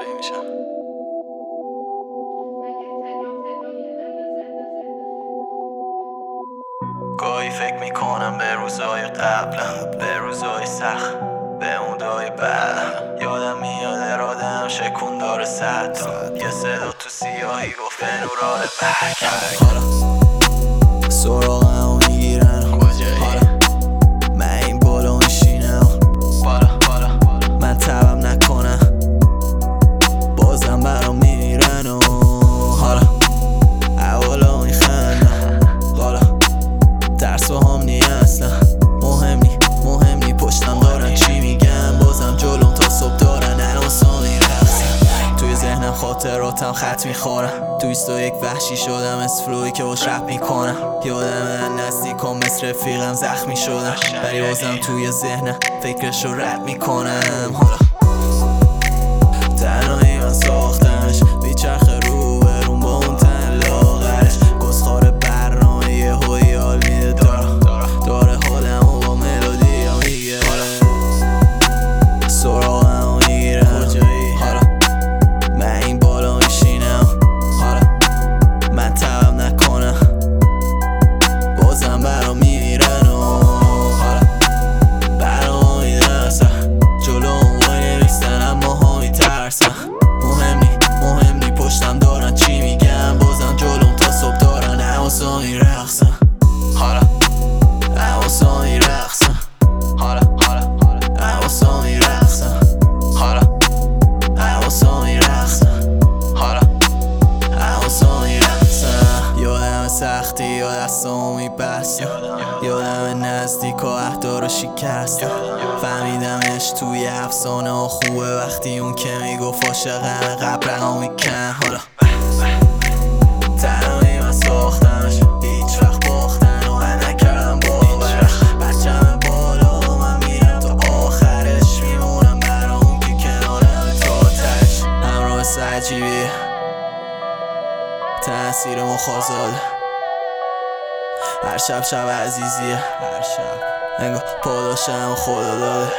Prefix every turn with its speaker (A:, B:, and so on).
A: طوری میشم. گاهی فکر می‌کنم به روزای قبلم به روزای سخت به اون بعدم یادم میاد ارادم شکون داره صد یه صدا تو سیاهی گفت نورال برگرد
B: خاطراتم خط می‌خورم. سو یک وحشی شدم از فلوی که باش رپ می‌کنم. یادم من نزدیکم مثل رفیقم زخمی شدم. ولی بازم توی ذهنم فکرش رو رپ می‌کنم. حالا میبستم یادم نزدیک و اهدا رو شکستم فهمیدمش توی افسانه ها خوبه. وقتی اون که می‌گفت عاشقم قبل رها میکن حالا. تنهایی من ساختمش. هیچ وقت باختن و من نکردم باورش. بچم و من میرم تا آخرش. میمونم برا اون که کنارم تا تش همراه سجیبی تاثیر مخازاده هر شب شب عزیزیه هر شب. انگار پاداشم خدا داده